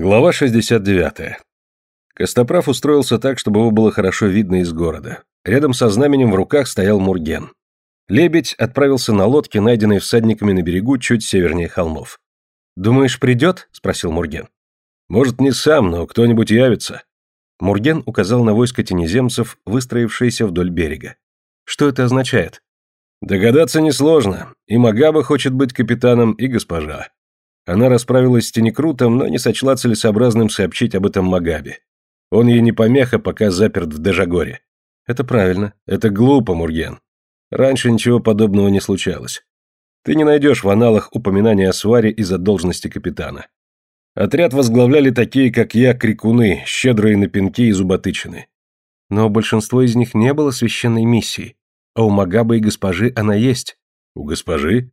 Глава 69. Костоправ устроился так, чтобы его было хорошо видно из города. Рядом со знаменем в руках стоял Мурген. Лебедь отправился на лодке, найденной всадниками на берегу чуть севернее холмов. «Думаешь, придет?» – спросил Мурген. «Может, не сам, но кто-нибудь явится». Мурген указал на войско тенеземцев, выстроившееся вдоль берега. «Что это означает?» «Догадаться несложно. И Магаба хочет быть капитаном, и госпожа. Она расправилась с Тенекрутом, но не сочла целесообразным сообщить об этом Магабе. Он ей не помеха, пока заперт в Дежагоре. Это правильно. Это глупо, Мурген. Раньше ничего подобного не случалось. Ты не найдешь в аналах упоминания о сваре из-за должности капитана. Отряд возглавляли такие, как я, крикуны, щедрые на пинки и зуботычины. Но большинство из них не было священной миссией. А у Магабы и госпожи она есть. У госпожи?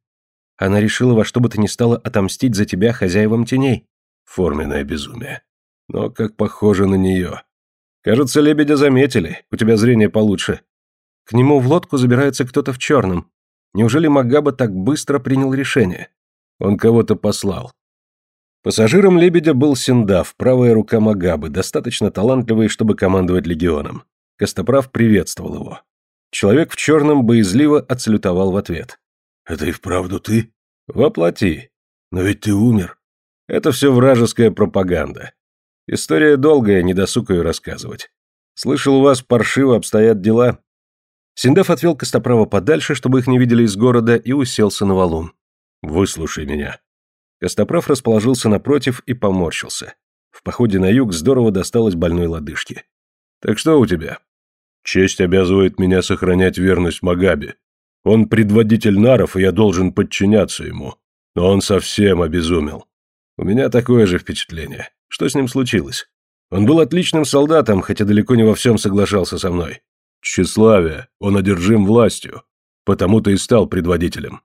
Она решила во что бы то ни стало отомстить за тебя хозяевам теней. Форменное безумие. Но как похоже на нее. Кажется, лебедя заметили. У тебя зрение получше. К нему в лодку забирается кто-то в черном. Неужели Магаба так быстро принял решение? Он кого-то послал. Пассажиром лебедя был Синдав, правая рука Магабы, достаточно талантливый, чтобы командовать легионом. Костоправ приветствовал его. Человек в черном боязливо отсалютовал в ответ. «Это и вправду ты?» «Воплоти. Но ведь ты умер». «Это все вражеская пропаганда. История долгая, не досуг ее рассказывать. Слышал, у вас паршиво обстоят дела». Синдав отвел Костоправа подальше, чтобы их не видели из города, и уселся на валун. «Выслушай меня». Костоправ расположился напротив и поморщился. В походе на юг здорово досталось больной лодыжке. «Так что у тебя?» «Честь обязывает меня сохранять верность Магабе. Он предводитель наров, и я должен подчиняться ему. Но он совсем обезумел. У меня такое же впечатление. Что с ним случилось? Он был отличным солдатом, хотя далеко не во всем соглашался со мной. Тщеславие. Он одержим властью. Потому-то и стал предводителем.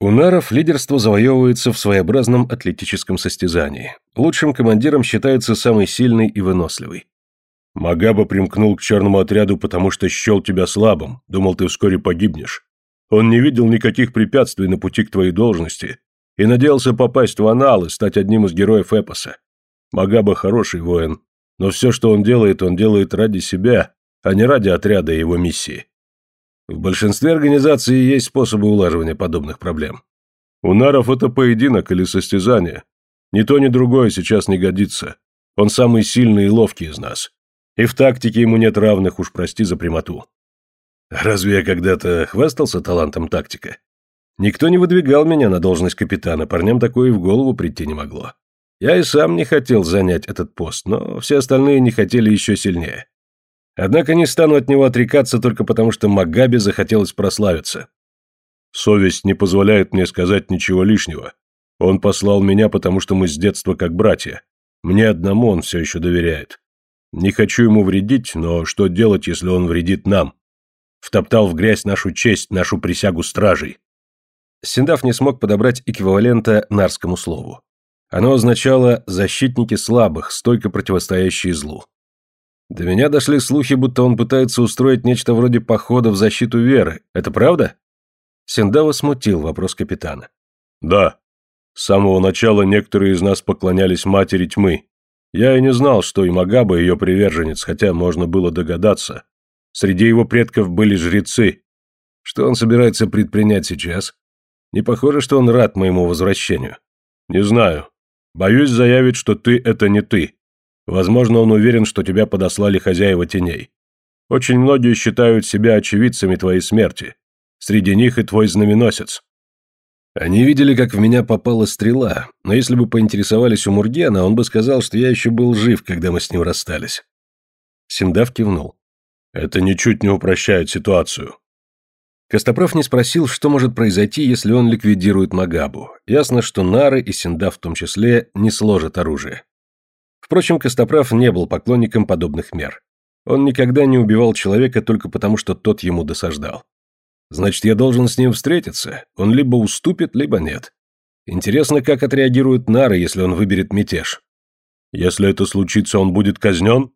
У наров лидерство завоевывается в своеобразном атлетическом состязании. Лучшим командиром считается самый сильный и выносливый. Магаба примкнул к черному отряду, потому что счел тебя слабым, думал, ты вскоре погибнешь. Он не видел никаких препятствий на пути к твоей должности и надеялся попасть в анал и стать одним из героев эпоса. Магаба хороший воин, но все, что он делает, он делает ради себя, а не ради отряда и его миссии. В большинстве организаций есть способы улаживания подобных проблем. У наров это поединок или состязание. Ни то, ни другое сейчас не годится. Он самый сильный и ловкий из нас. И в тактике ему нет равных, уж прости за прямоту. Разве я когда-то хвастался талантом тактика? Никто не выдвигал меня на должность капитана, парням такое и в голову прийти не могло. Я и сам не хотел занять этот пост, но все остальные не хотели еще сильнее. Однако не стану от него отрекаться только потому, что Магаби захотелось прославиться. Совесть не позволяет мне сказать ничего лишнего. Он послал меня, потому что мы с детства как братья. Мне одному он все еще доверяет. Не хочу ему вредить, но что делать, если он вредит нам? Втоптал в грязь нашу честь, нашу присягу стражей. Синдав не смог подобрать эквивалента нарскому слову. Оно означало «защитники слабых, стойко противостоящие злу». До меня дошли слухи, будто он пытается устроить нечто вроде похода в защиту веры. Это правда? Синдава смутил вопрос капитана. Да. С самого начала некоторые из нас поклонялись матери тьмы, я и не знал, что и Магаба ее приверженец, хотя можно было догадаться. Среди его предков были жрецы. Что он собирается предпринять сейчас? Не похоже, что он рад моему возвращению. Не знаю. Боюсь заявить, что ты – это не ты. Возможно, он уверен, что тебя подослали хозяева теней. Очень многие считают себя очевидцами твоей смерти. Среди них и твой знаменосец. Они видели, как в меня попала стрела, но если бы поинтересовались у Мургена, он бы сказал, что я еще был жив, когда мы с ним расстались. Синдав кивнул. Это ничуть не упрощает ситуацию. Костоправ не спросил, что может произойти, если он ликвидирует Магабу. Ясно, что Нары и Синдав в том числе не сложат оружие. Впрочем, Костоправ не был поклонником подобных мер. Он никогда не убивал человека только потому, что тот ему досаждал. Значит, я должен с ним встретиться. Он либо уступит, либо нет. Интересно, как отреагирует Нара, если он выберет мятеж. Если это случится, он будет казнен?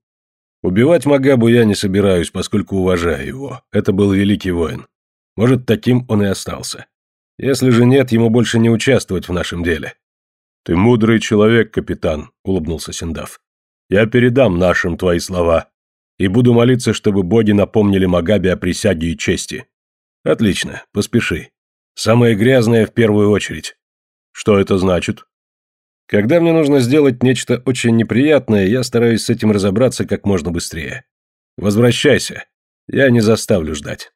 Убивать Магабу я не собираюсь, поскольку уважаю его. Это был великий воин. Может, таким он и остался. Если же нет, ему больше не участвовать в нашем деле. Ты мудрый человек, капитан, улыбнулся Синдав. Я передам нашим твои слова и буду молиться, чтобы боги напомнили Магабе о присяге и чести. Отлично, поспеши. Самое грязное в первую очередь. Что это значит? Когда мне нужно сделать нечто очень неприятное, я стараюсь с этим разобраться как можно быстрее. Возвращайся. Я не заставлю ждать.